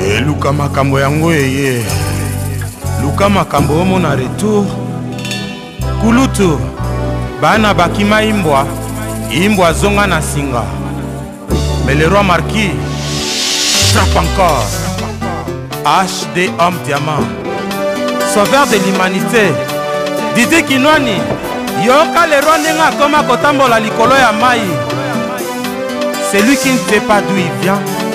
E, luka makambo yango eye luka makambo omona retour kulutu bana bakima imbwa imbwa azonga na singa mais le roi marquis frappe encore hd homme diamant sauveur de l'humanité didi kinwani yoka le roi ndenge akoma kotambola likolo ya mai celui qui ne sait pas d'où il vient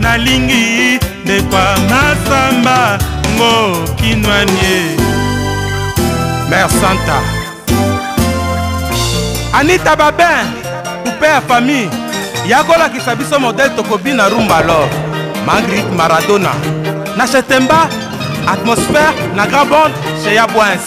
nalingi ndekwa masamba ngo kinwanie mer santa anita babin kupe ya famille ya kolakisa biso modele tokobina rumba lor magrit maradona na chetemba atmosphère na grand bond chez ya bwins